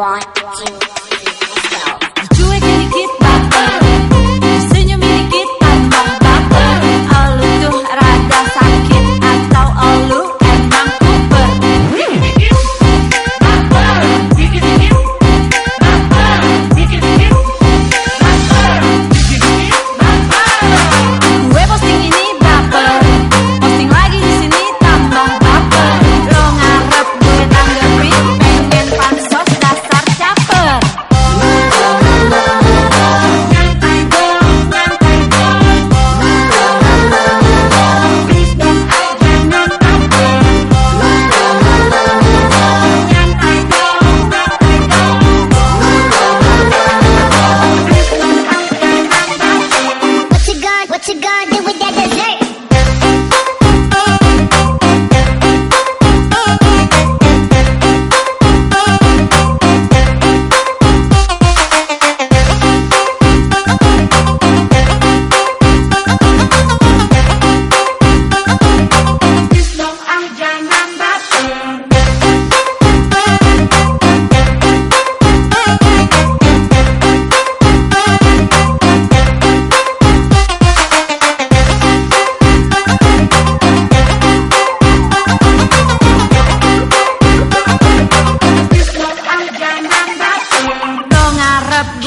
One,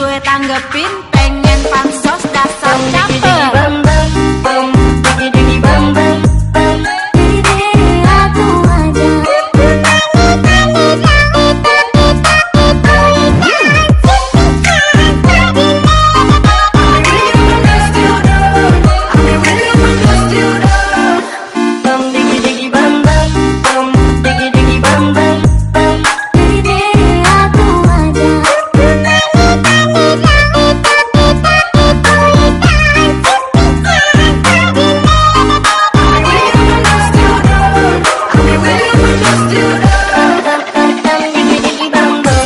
two, tanggepin pengen pansos dasar caper